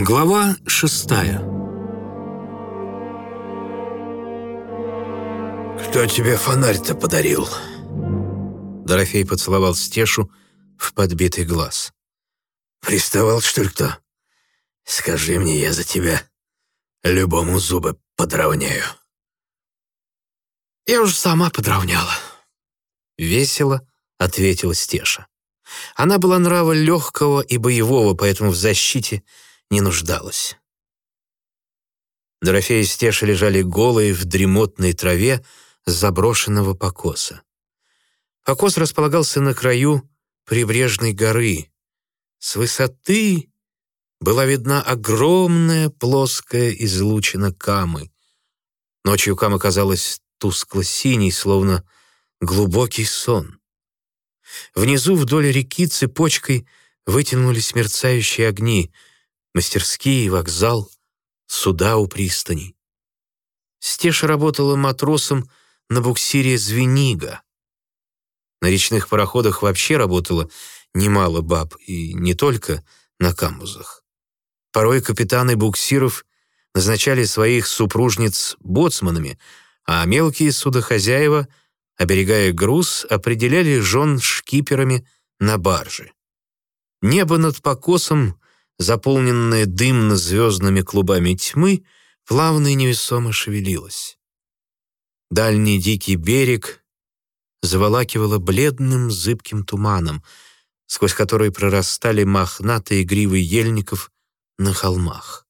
Глава шестая «Кто тебе фонарь-то подарил?» Дорофей поцеловал Стешу в подбитый глаз. «Приставал, что ли, кто? Скажи мне, я за тебя любому зубы подровняю». «Я уже сама подровняла», — весело ответила Стеша. Она была нрава легкого и боевого, поэтому в защите не нуждалась. Дорофея и Стеша лежали голые в дремотной траве заброшенного покоса. Покос располагался на краю прибрежной горы. С высоты была видна огромная плоская излучина Камы. Ночью Кама казалась тускло-синей, словно глубокий сон. Внизу вдоль реки цепочкой вытянулись мерцающие огни, мастерские, вокзал, суда у пристани. Стеша работала матросом на буксире «Звенига». На речных пароходах вообще работало немало баб, и не только на камбузах. Порой капитаны буксиров назначали своих супружниц боцманами, а мелкие судохозяева — оберегая груз, определяли жен шкиперами на барже. Небо над покосом, заполненное дымно-звездными клубами тьмы, плавно и невесомо шевелилось. Дальний дикий берег заволакивало бледным зыбким туманом, сквозь который прорастали мохнатые гривы ельников на холмах.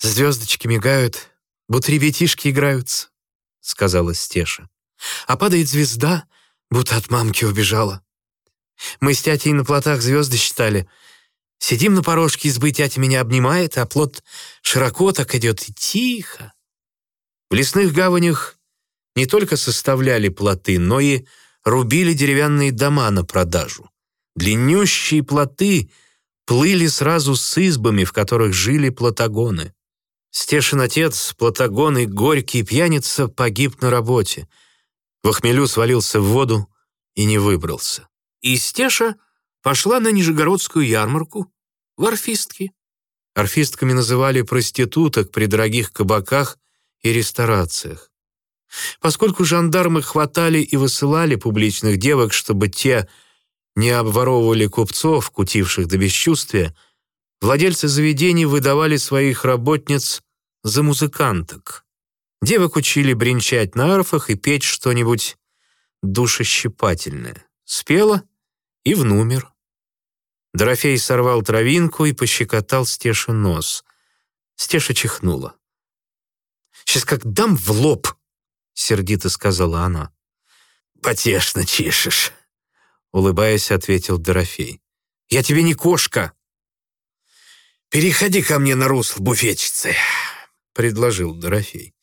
«Звездочки мигают, будто ребятишки играются», — сказала Стеша а падает звезда, будто от мамки убежала. Мы с тятей на плотах звезды считали. Сидим на порожке избы, тятя меня обнимает, а плот широко так идет и тихо. В лесных гаванях не только составляли плоты, но и рубили деревянные дома на продажу. Длиннющие плоты плыли сразу с избами, в которых жили плотогоны. Стешин отец, плотогон и горький пьяница погиб на работе — в охмелю свалился в воду и не выбрался. И Стеша пошла на Нижегородскую ярмарку в орфистки. Орфистками называли проституток при дорогих кабаках и ресторациях. Поскольку жандармы хватали и высылали публичных девок, чтобы те не обворовывали купцов, кутивших до бесчувствия, владельцы заведений выдавали своих работниц за музыканток. Девок учили бренчать на арфах и петь что-нибудь душещипательное. Спела и в номер. Дорофей сорвал травинку и пощекотал Стеше нос. Стеша чихнула. «Сейчас как дам в лоб!» — сердито сказала она. «Потешно чешешь», — улыбаясь, ответил Дорофей. «Я тебе не кошка!» «Переходи ко мне на русло, буфетчицы», — предложил Дорофей.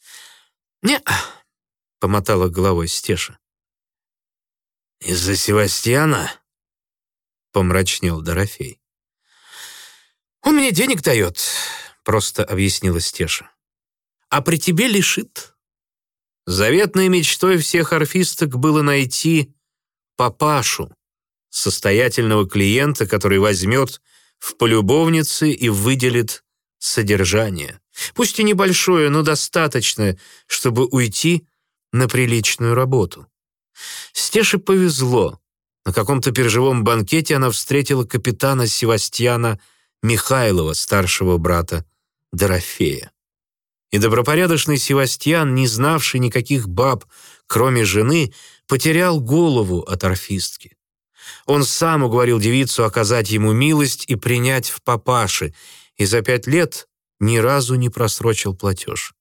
«Не», — помотала головой Стеша. «Из-за Севастьяна?» — помрачнел Дорофей. «Он мне денег дает», — просто объяснила Стеша. «А при тебе лишит». Заветной мечтой всех орфисток было найти папашу, состоятельного клиента, который возьмет в полюбовницы и выделит содержание. Пусть и небольшое, но достаточное, чтобы уйти на приличную работу. Стеше повезло. На каком-то биржевом банкете она встретила капитана Севастьяна Михайлова, старшего брата Дорофея. И добропорядочный Севастьян, не знавший никаких баб, кроме жены, потерял голову от орфистки. Он сам уговорил девицу оказать ему милость и принять в папаши, и за пять лет ни разу не просрочил платеж.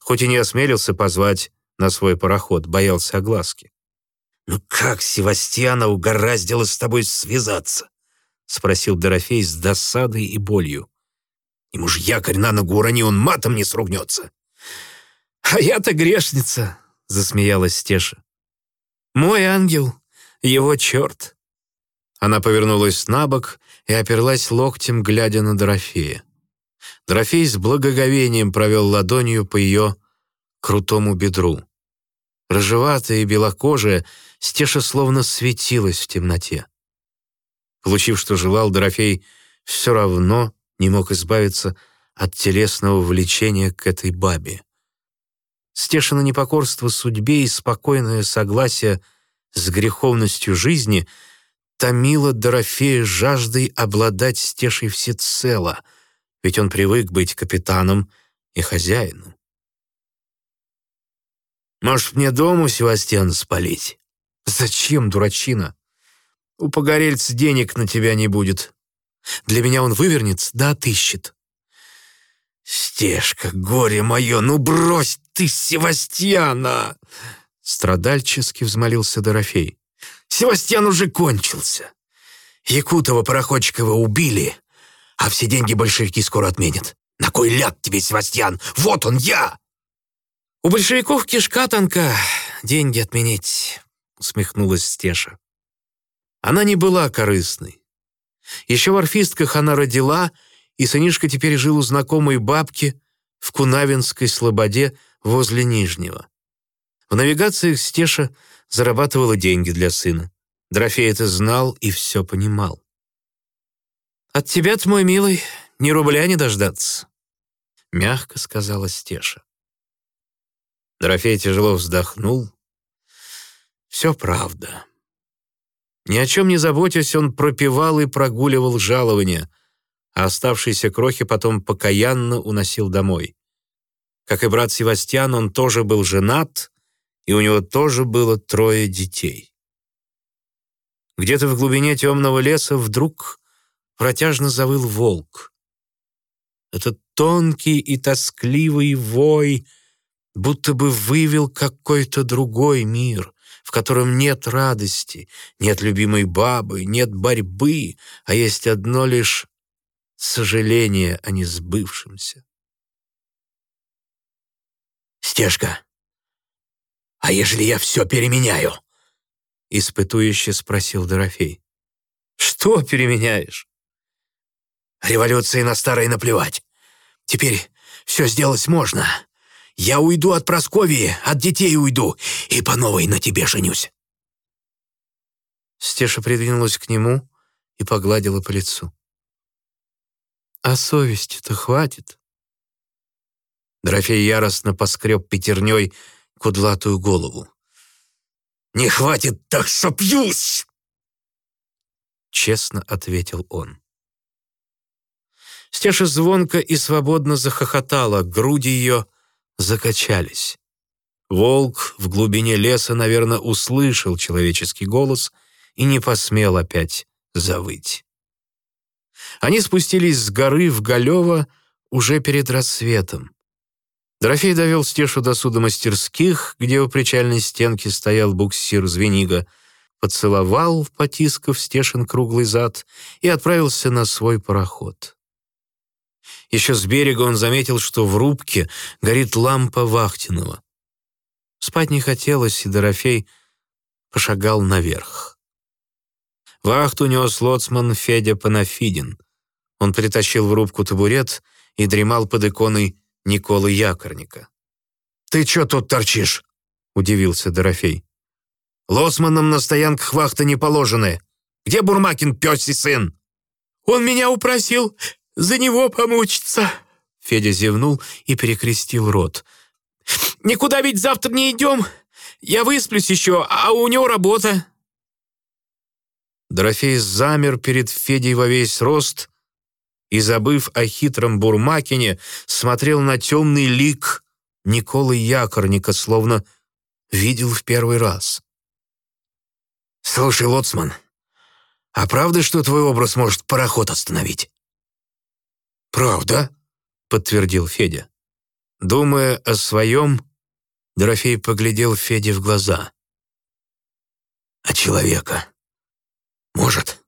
Хоть и не осмелился позвать на свой пароход, боялся огласки. «Ну как Севастьяна угораздило с тобой связаться?» — спросил Дорофей с досадой и болью. «Ему ж якорь на ногу урони, он матом не сругнется». «А я-то грешница», — засмеялась Стеша. «Мой ангел, его черт». Она повернулась на бок и оперлась локтем, глядя на Дорофея. Дорофей с благоговением провел ладонью по ее крутому бедру. Рыжеватая и белокожая, Стеша словно светилась в темноте. Получив, что желал, Дорофей все равно не мог избавиться от телесного влечения к этой бабе. Стешина непокорство судьбе и спокойное согласие с греховностью жизни томило Дорофея жаждой обладать Стешей всецело, ведь он привык быть капитаном и хозяином. «Может, мне дом у Севастьяна спалить?» «Зачем, дурачина? У погорельца денег на тебя не будет. Для меня он вывернется, да отыщет». «Стежка, горе мое, ну брось ты Севастьяна!» Страдальчески взмолился Дорофей. «Севастьян уже кончился. Якутова Пароходчикова убили, а все деньги большевики скоро отменят. На кой ляд тебе, Севастьян? Вот он, я!» «У большевиков кишка тонка, деньги отменить», — усмехнулась Стеша. Она не была корыстной. Еще в орфистках она родила, и сынишка теперь жил у знакомой бабки в Кунавинской слободе возле Нижнего. В навигациях Стеша зарабатывала деньги для сына. Дорофей это знал и все понимал. «От тебя-то, мой милый, ни рубля не дождаться», — мягко сказала Стеша. Дорофей тяжело вздохнул. Все правда. Ни о чем не заботясь, он пропивал и прогуливал жалования, а оставшиеся крохи потом покаянно уносил домой. Как и брат Севастьян, он тоже был женат, и у него тоже было трое детей. Где-то в глубине темного леса вдруг протяжно завыл волк. Этот тонкий и тоскливый вой — будто бы вывел какой-то другой мир, в котором нет радости, нет любимой бабы, нет борьбы, а есть одно лишь сожаление о несбывшемся. «Стежка, а ежели я все переменяю?» — испытующе спросил Дорофей. «Что переменяешь?» «Революции на старой наплевать. Теперь все сделать можно. Я уйду от Просковии, от детей уйду, и по новой на тебе женюсь». Стеша придвинулась к нему и погладила по лицу. «А совести-то хватит?» Дорофей яростно поскреб пятерней кудлатую голову. «Не хватит, так сопьюсь!» Честно ответил он. Стеша звонко и свободно захохотала, груди ее — закачались. Волк в глубине леса, наверное, услышал человеческий голос и не посмел опять завыть. Они спустились с горы в Галево уже перед рассветом. Дорофей довел Стешу до судомастерских, где у причальной стенки стоял буксир Звенига, поцеловал, потискав Стешин круглый зад, и отправился на свой пароход. Еще с берега он заметил, что в рубке горит лампа Вахтинова. Спать не хотелось, и Дорофей пошагал наверх. Вахту нес лоцман Федя Панафидин. Он притащил в рубку табурет и дремал под иконой Николы Якорника. «Ты чё тут торчишь?» — удивился Дорофей. «Лоцманам на стоянках вахты не положены. Где Бурмакин, пёсий сын?» «Он меня упросил за него помучиться!» Федя зевнул и перекрестил рот. «Никуда ведь завтра не идем! Я высплюсь еще, а у него работа!» Дорофей замер перед Федей во весь рост и, забыв о хитром Бурмакине, смотрел на темный лик Николы Якорника, словно видел в первый раз. «Слушай, Лоцман, а правда, что твой образ может пароход остановить?» «Правда?» — подтвердил Федя. Думая о своем, Дорофей поглядел Феде в глаза. «А человека? Может?»